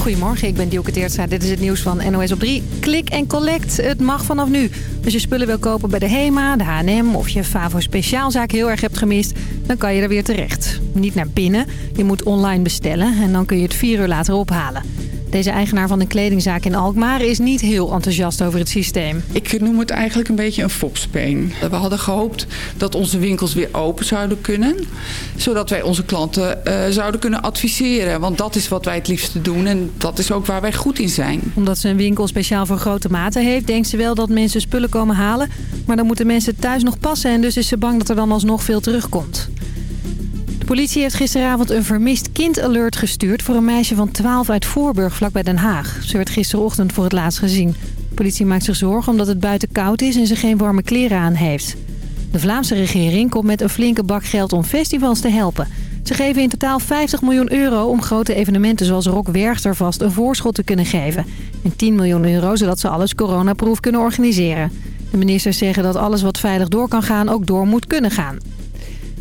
Goedemorgen, ik ben Dielke. Dit is het nieuws van NOS op 3. Klik en collect, het mag vanaf nu. Als je spullen wil kopen bij de HEMA, de H&M of je Favo speciaalzaak heel erg hebt gemist... dan kan je er weer terecht. Niet naar binnen, je moet online bestellen en dan kun je het vier uur later ophalen. Deze eigenaar van een kledingzaak in Alkmaar is niet heel enthousiast over het systeem. Ik noem het eigenlijk een beetje een fopspeen. We hadden gehoopt dat onze winkels weer open zouden kunnen. Zodat wij onze klanten uh, zouden kunnen adviseren. Want dat is wat wij het liefste doen en dat is ook waar wij goed in zijn. Omdat ze een winkel speciaal voor grote maten heeft... denkt ze wel dat mensen spullen komen halen. Maar dan moeten mensen thuis nog passen... en dus is ze bang dat er dan alsnog veel terugkomt politie heeft gisteravond een vermist kind-alert gestuurd... voor een meisje van 12 uit Voorburg, vlakbij Den Haag. Ze werd gisterochtend voor het laatst gezien. De politie maakt zich zorgen omdat het buiten koud is en ze geen warme kleren aan heeft. De Vlaamse regering komt met een flinke bak geld om festivals te helpen. Ze geven in totaal 50 miljoen euro om grote evenementen zoals Rock Werchter vast een voorschot te kunnen geven. En 10 miljoen euro zodat ze alles coronaproof kunnen organiseren. De ministers zeggen dat alles wat veilig door kan gaan ook door moet kunnen gaan.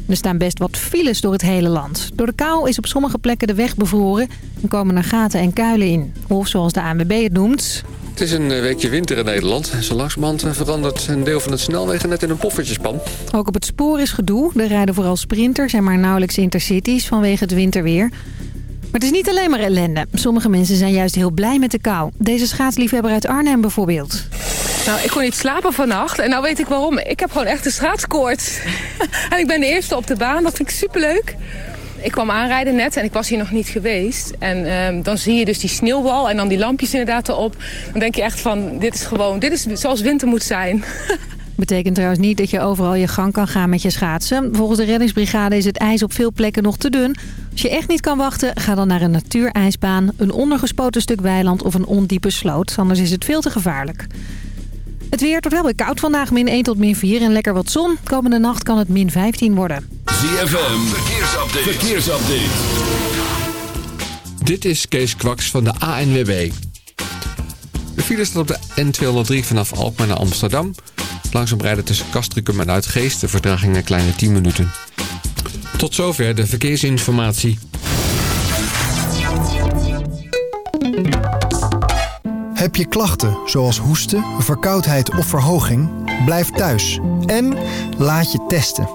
Er staan best wat files door het hele land. Door de kou is op sommige plekken de weg bevroren en komen er gaten en kuilen in. Of zoals de ANWB het noemt... Het is een eh, weekje winter in Nederland. Zo langzamerhand eh, verandert een deel van het snelwegen net in een poffertjespan. Ook op het spoor is gedoe. Er rijden vooral sprinters en maar nauwelijks intercities vanwege het winterweer. Maar het is niet alleen maar ellende. Sommige mensen zijn juist heel blij met de kou. Deze schaatsliefhebber uit Arnhem bijvoorbeeld. Nou, ik kon niet slapen vannacht. En nou weet ik waarom. Ik heb gewoon echt een schaatskoorts. en ik ben de eerste op de baan. Dat vind ik superleuk. Ik kwam aanrijden net en ik was hier nog niet geweest. En um, dan zie je dus die sneeuwwal en dan die lampjes inderdaad erop. Dan denk je echt van, dit is gewoon, dit is zoals winter moet zijn. Betekent trouwens niet dat je overal je gang kan gaan met je schaatsen. Volgens de reddingsbrigade is het ijs op veel plekken nog te dun. Als je echt niet kan wachten, ga dan naar een natuurijsbaan... een ondergespoten stuk weiland of een ondiepe sloot. Anders is het veel te gevaarlijk. Het weer wordt wel weer koud vandaag, min 1 tot min 4 en lekker wat zon. Komende nacht kan het min 15 worden. ZFM, verkeersupdate. verkeersupdate. Dit is Kees Kwaks van de ANWB. De file staat op de N203 vanaf Alkmaar naar Amsterdam. Langzaam rijden tussen Castricum en Uitgeest. De vertraging een kleine 10 minuten. Tot zover de verkeersinformatie. Heb je klachten zoals hoesten, verkoudheid of verhoging? Blijf thuis en laat je testen.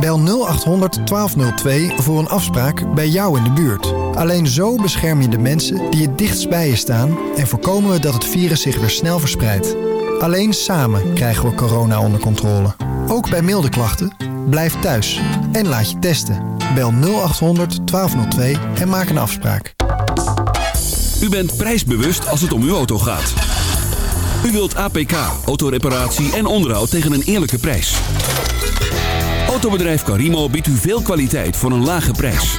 Bel 0800 1202 voor een afspraak bij jou in de buurt. Alleen zo bescherm je de mensen die het dichtst bij je staan... en voorkomen we dat het virus zich weer snel verspreidt. Alleen samen krijgen we corona onder controle. Ook bij milde klachten, blijf thuis en laat je testen. Bel 0800 1202 en maak een afspraak. U bent prijsbewust als het om uw auto gaat. U wilt APK, autoreparatie en onderhoud tegen een eerlijke prijs. Autobedrijf Carimo biedt u veel kwaliteit voor een lage prijs.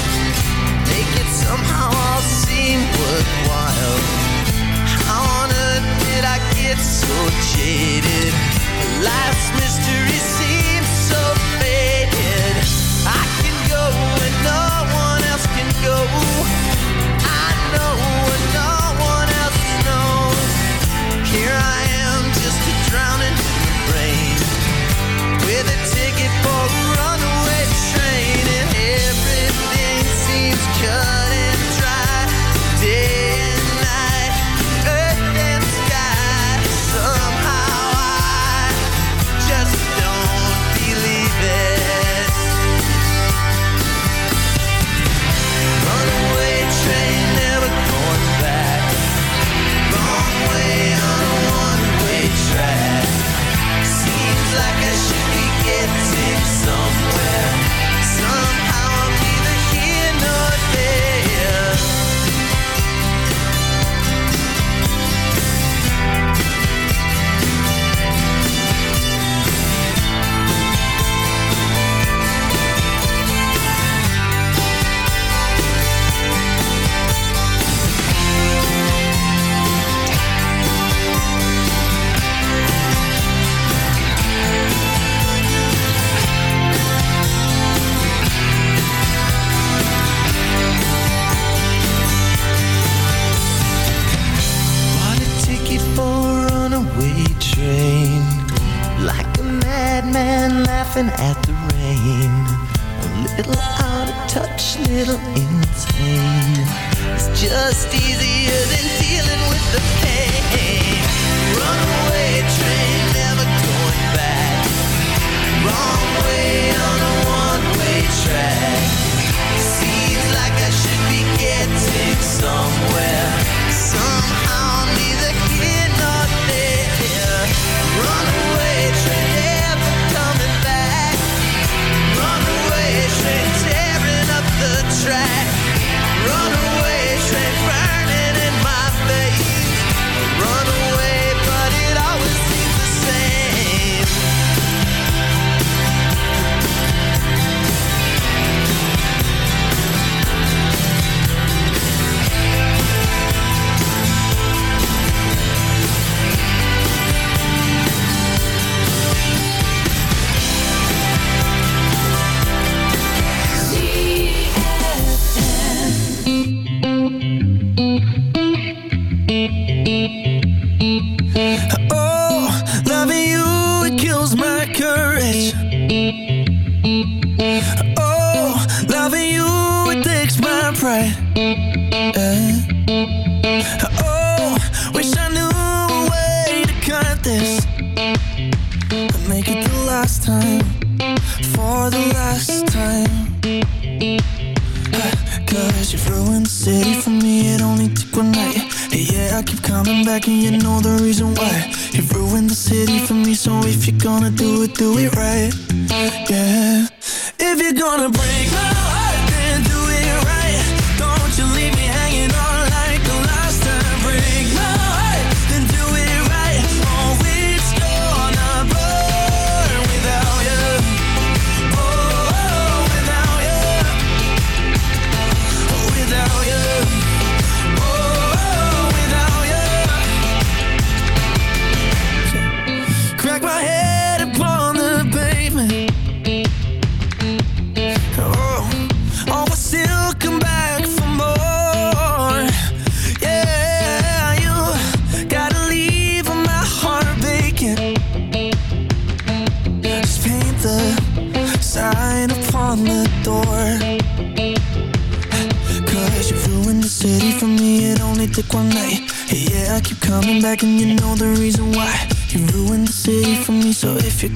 Somehow all seemed worthwhile. How on earth did I get so jaded? Life's mystery seems so faded. I can go where no one else can go.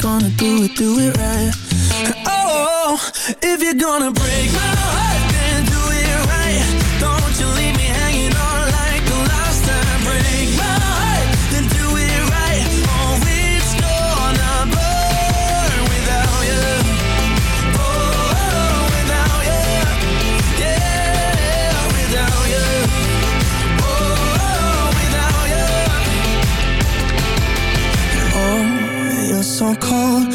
gonna do it, do it right. Oh, if you're gonna break my heart so cold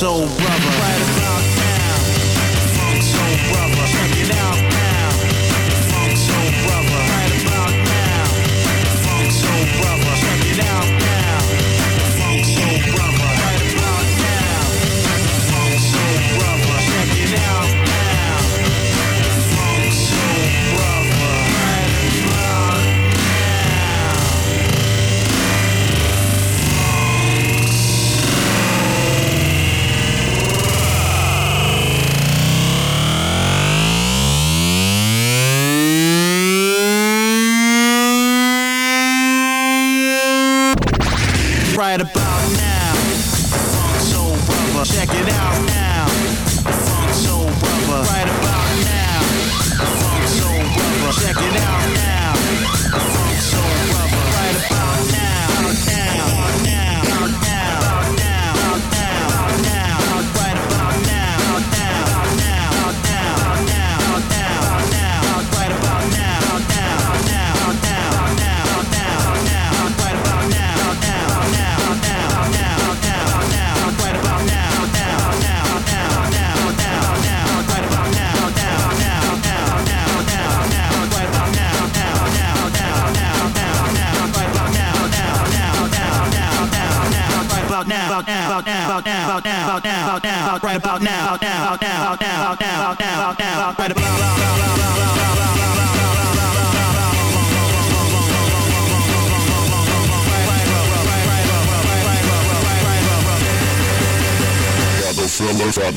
soul brother. check it out.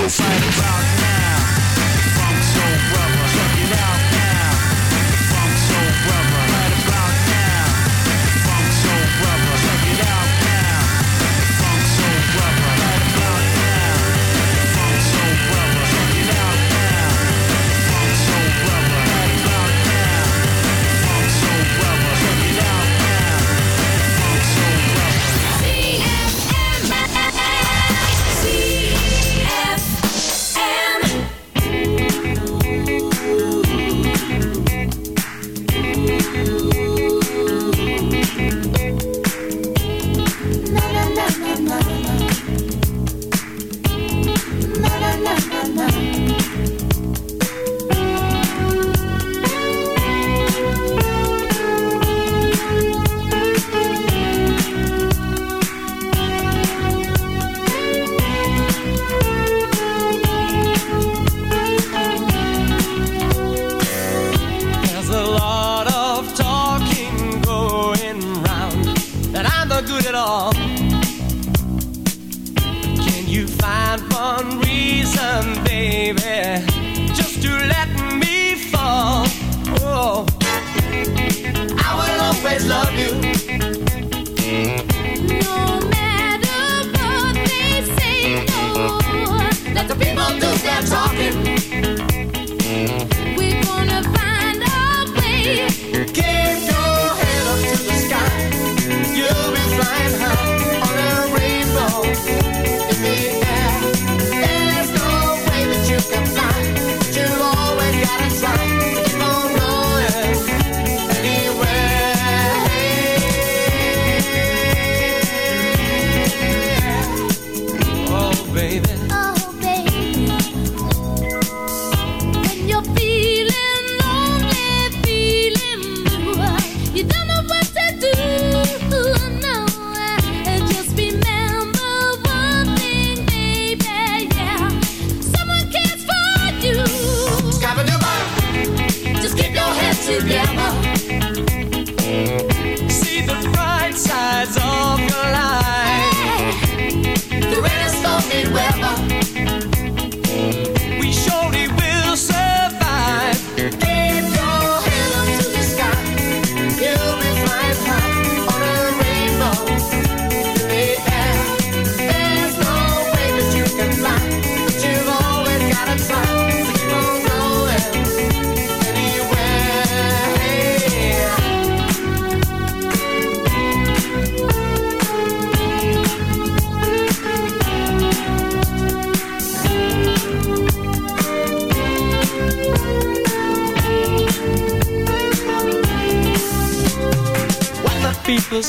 find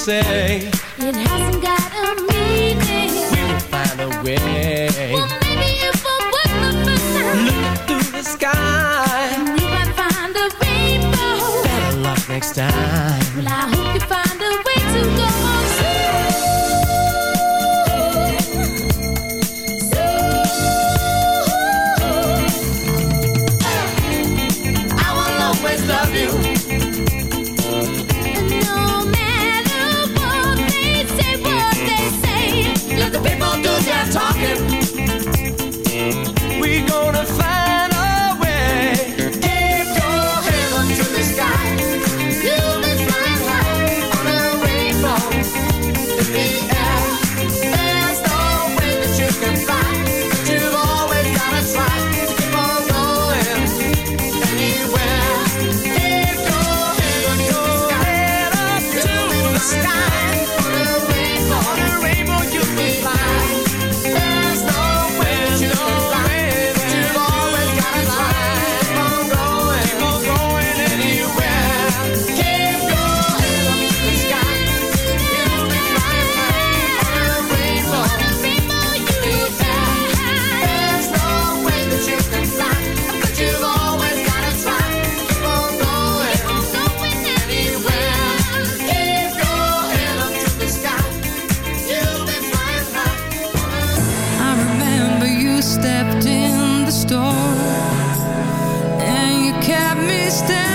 say. It hasn't understand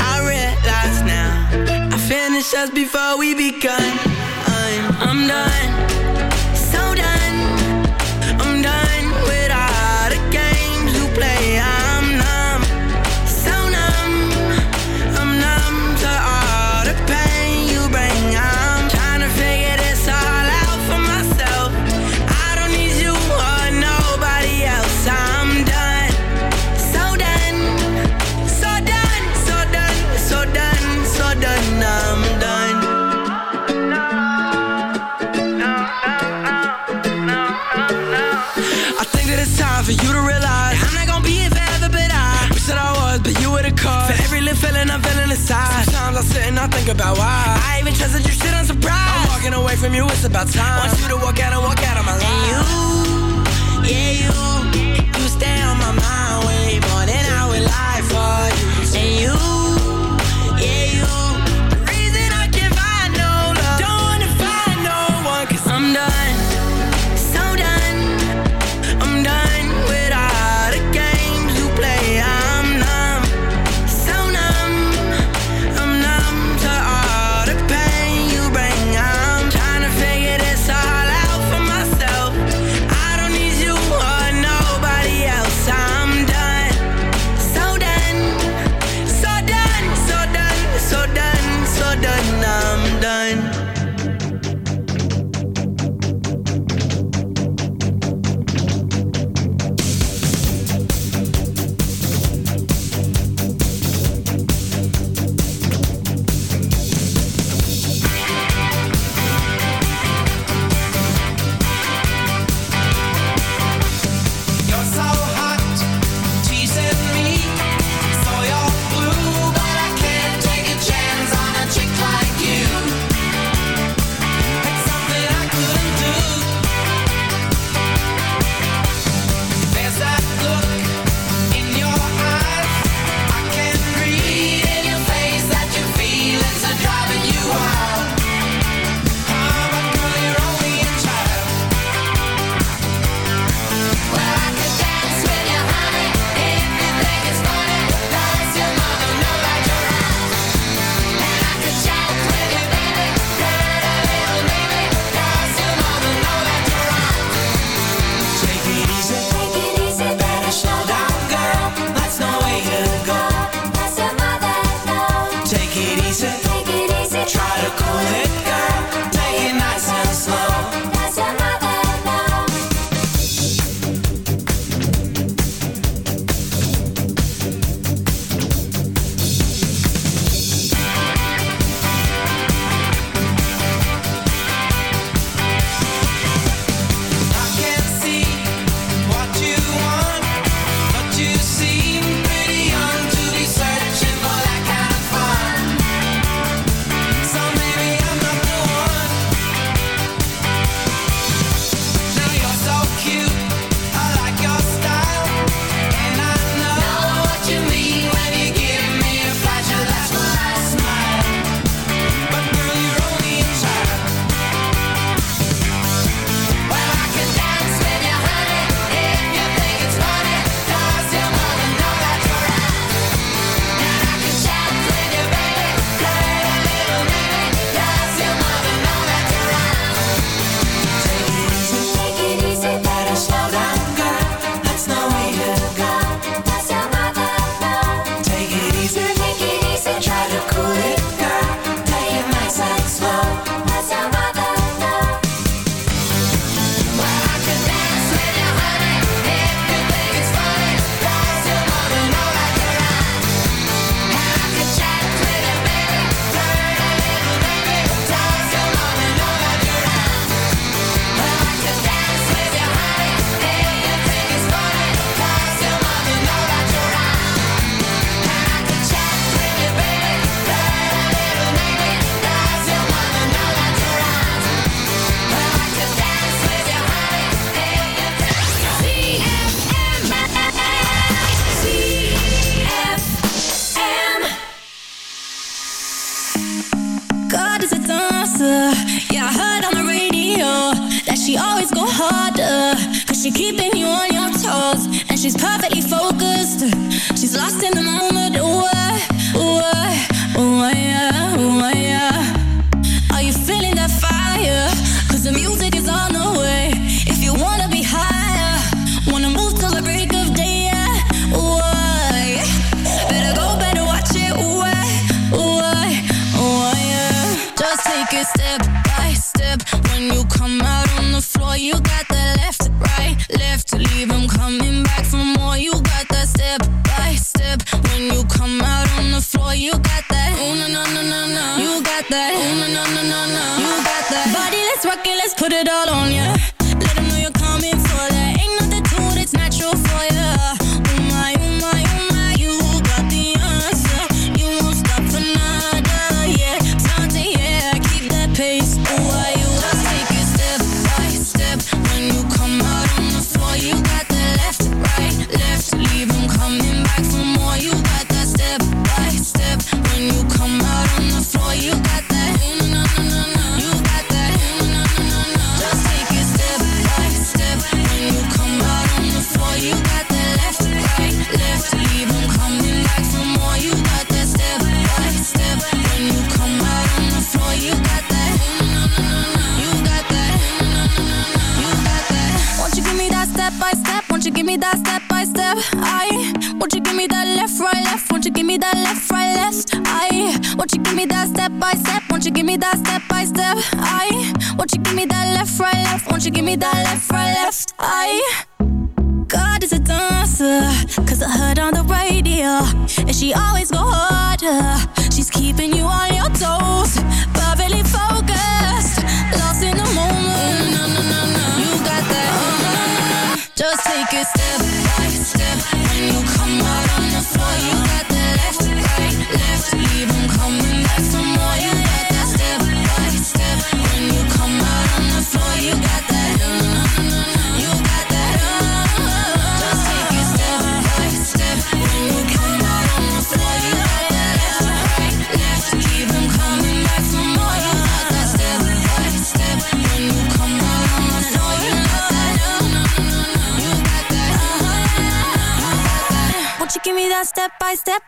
I realize now I finished us before we begun. I'm, I'm done. been feeling, I'm feeling inside. Sometimes I sit and I think about why. I even trusted you, shit, on surprise. I'm walking away from you, it's about time. Want you to walk out and walk out of my life. And you, yeah, you, you stay on my mind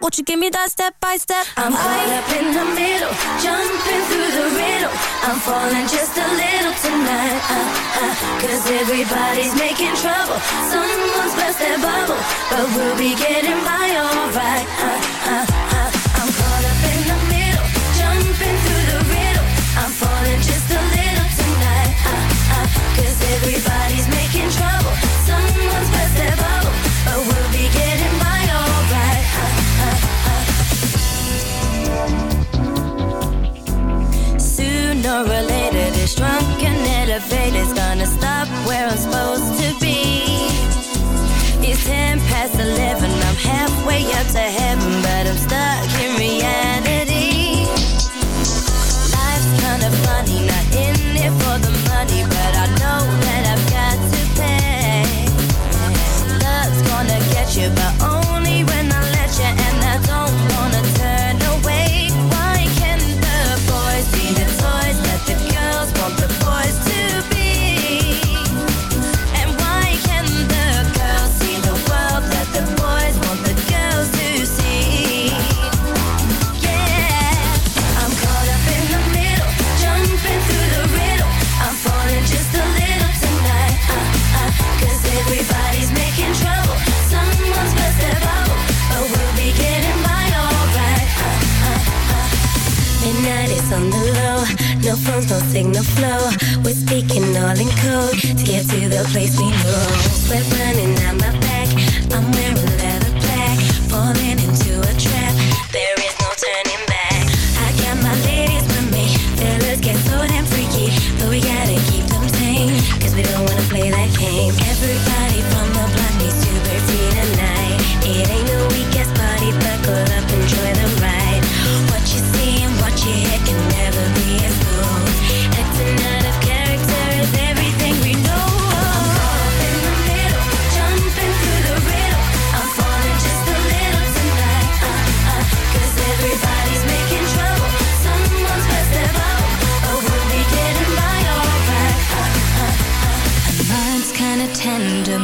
Won't you give me that step by step? I'm caught up in the middle, jumping through the riddle. I'm falling just a little tonight. Uh, uh, Cause everybody's making trouble. Someone's burst their bubble, but we'll be getting by alright. Uh, uh. or related. It's drunk and elevated. It's gonna stop where I'm supposed to be. It's ten past eleven. I'm halfway up to heaven, but I'm stuck in reality. night on the low. No phones, no signal flow. We're speaking all in code to get to the place we know. Sweat running down my back. I'm wearing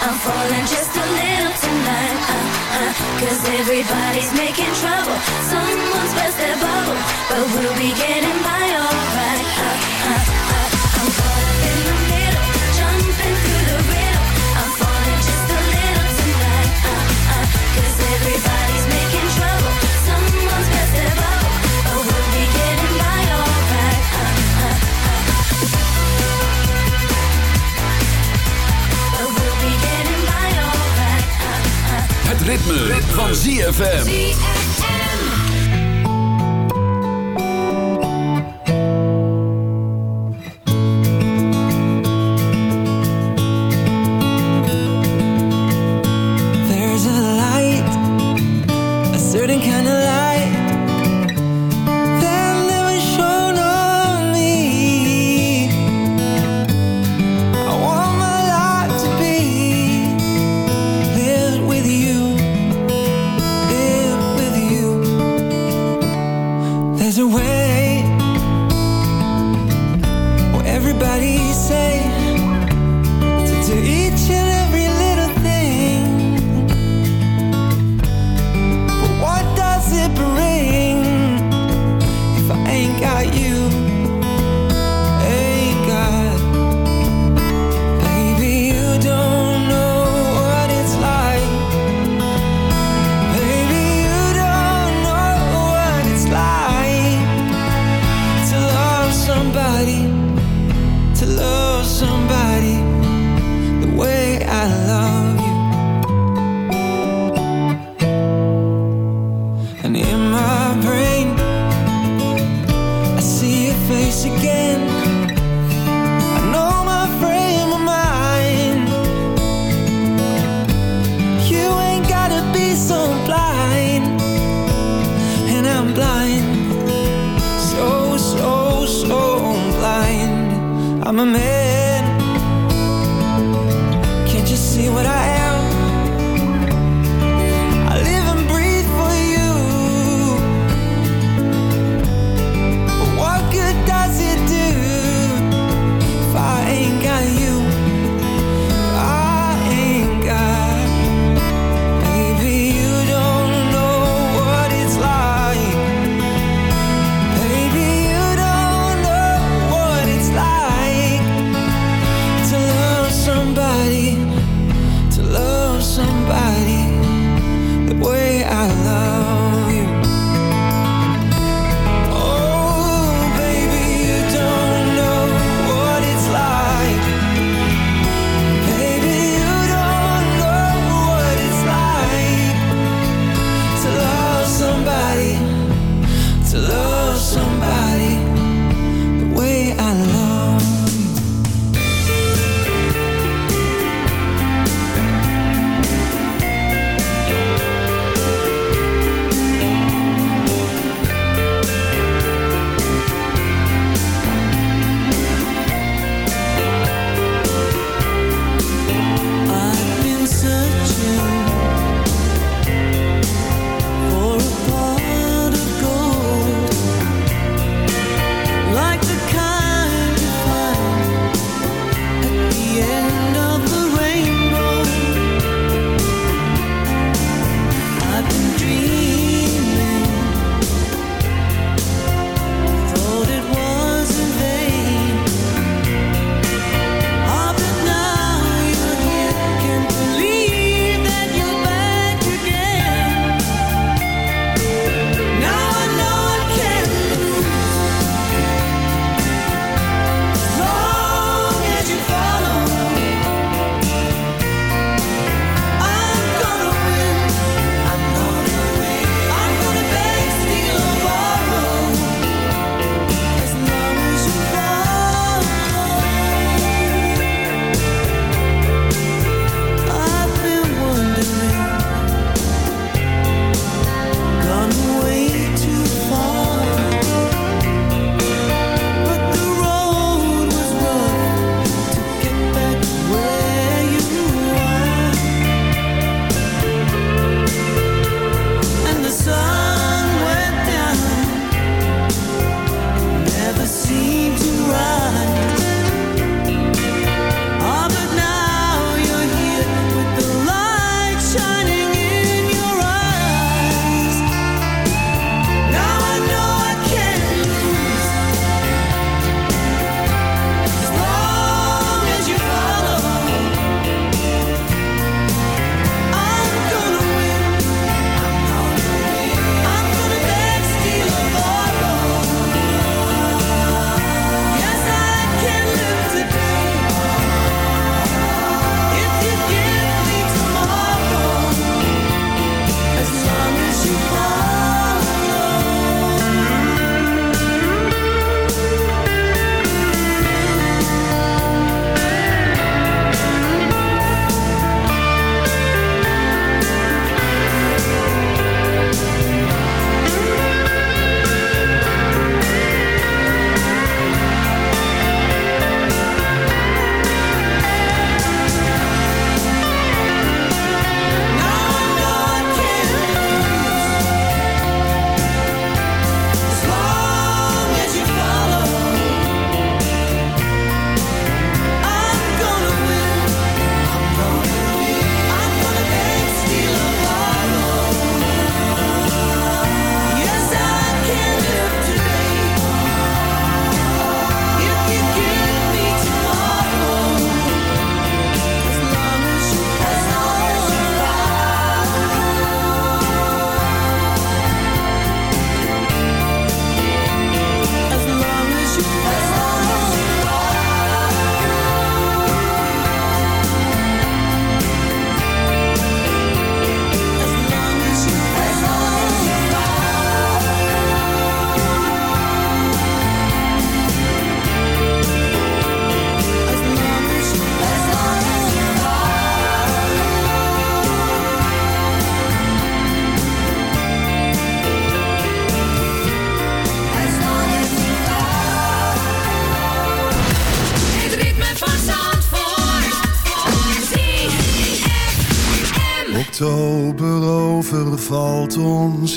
I'm falling just a little tonight. Uh, uh, Cause everybody's making trouble. Someone's burst their bubble. But we'll be getting by alright. Uh, uh. ritme, van ZFM.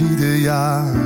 Ieder jaar.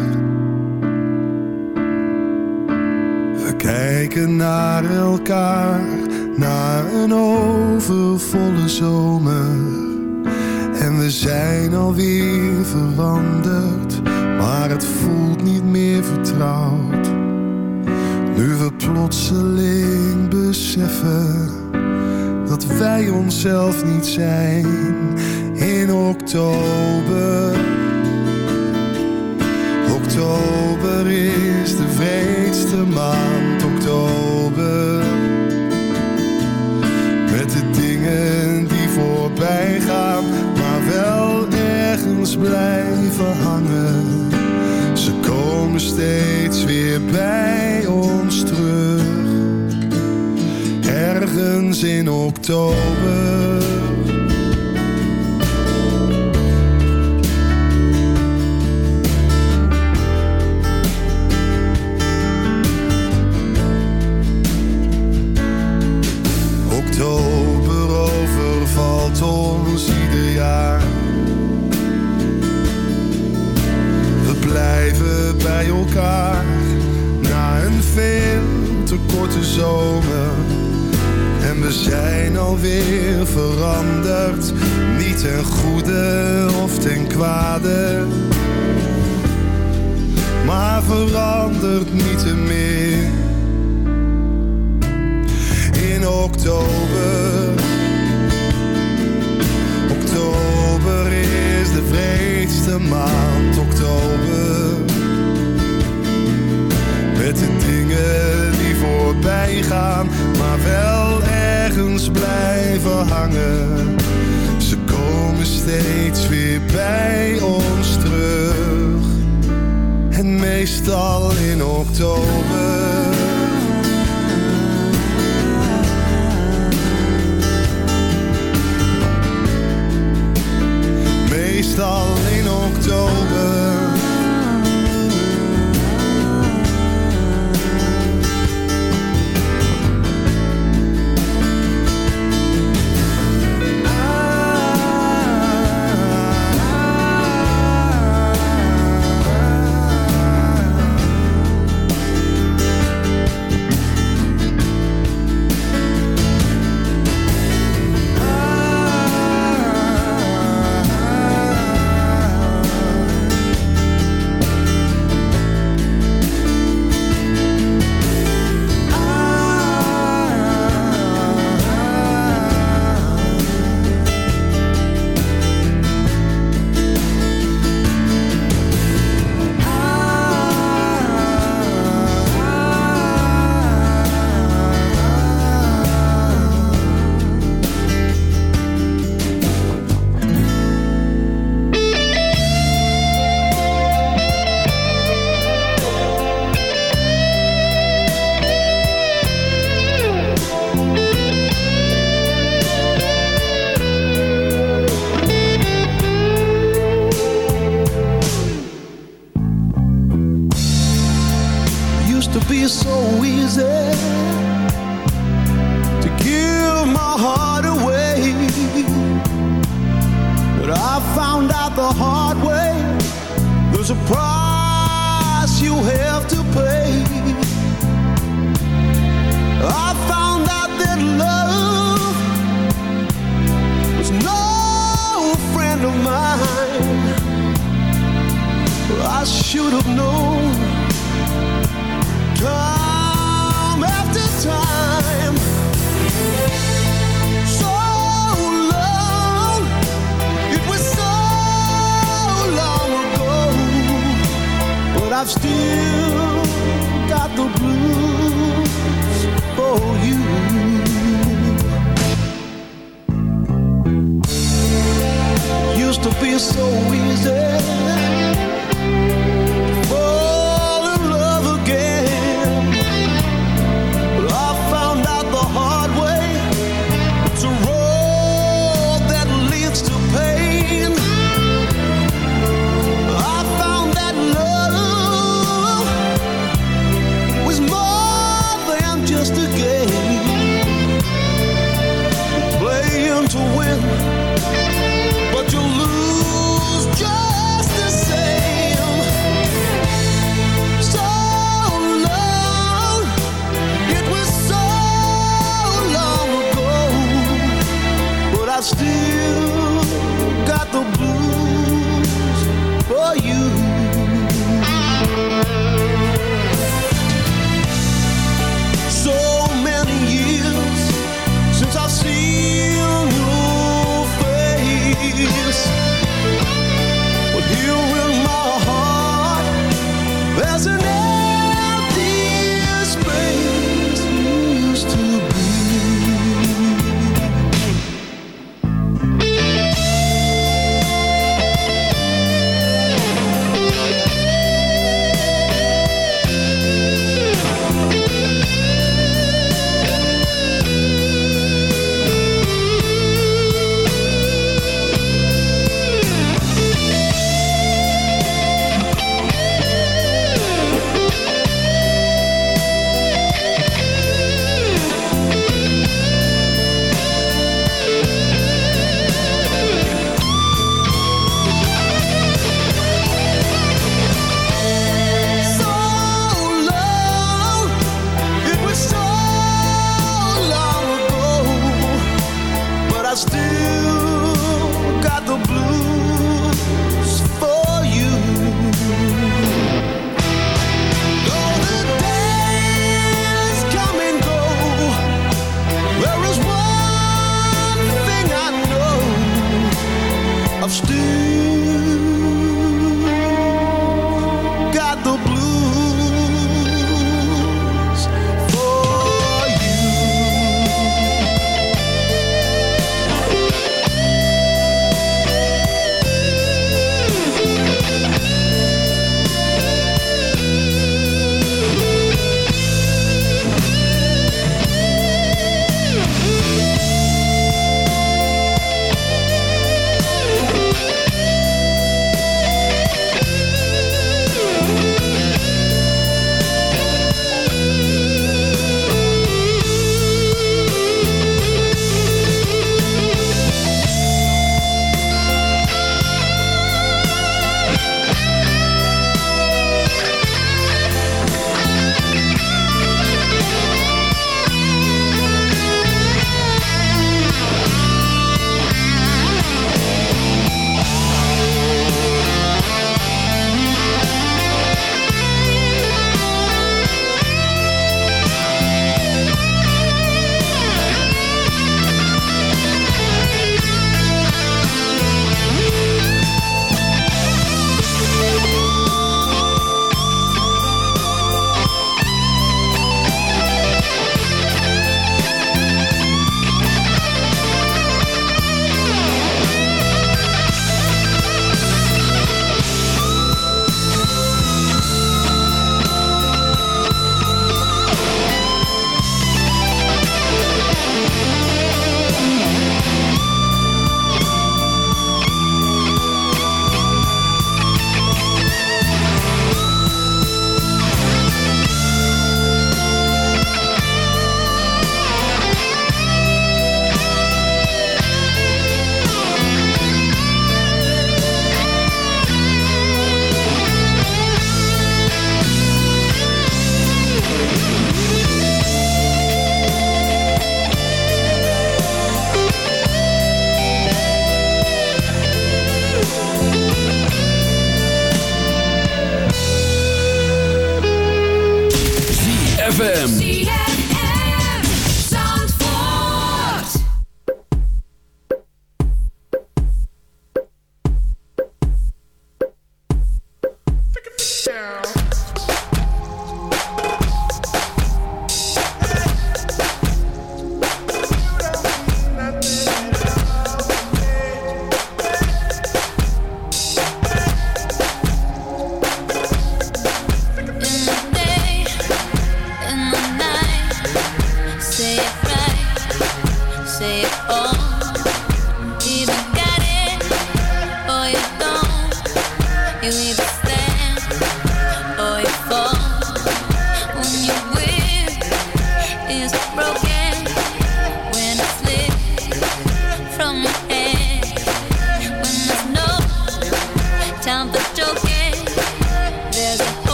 Time for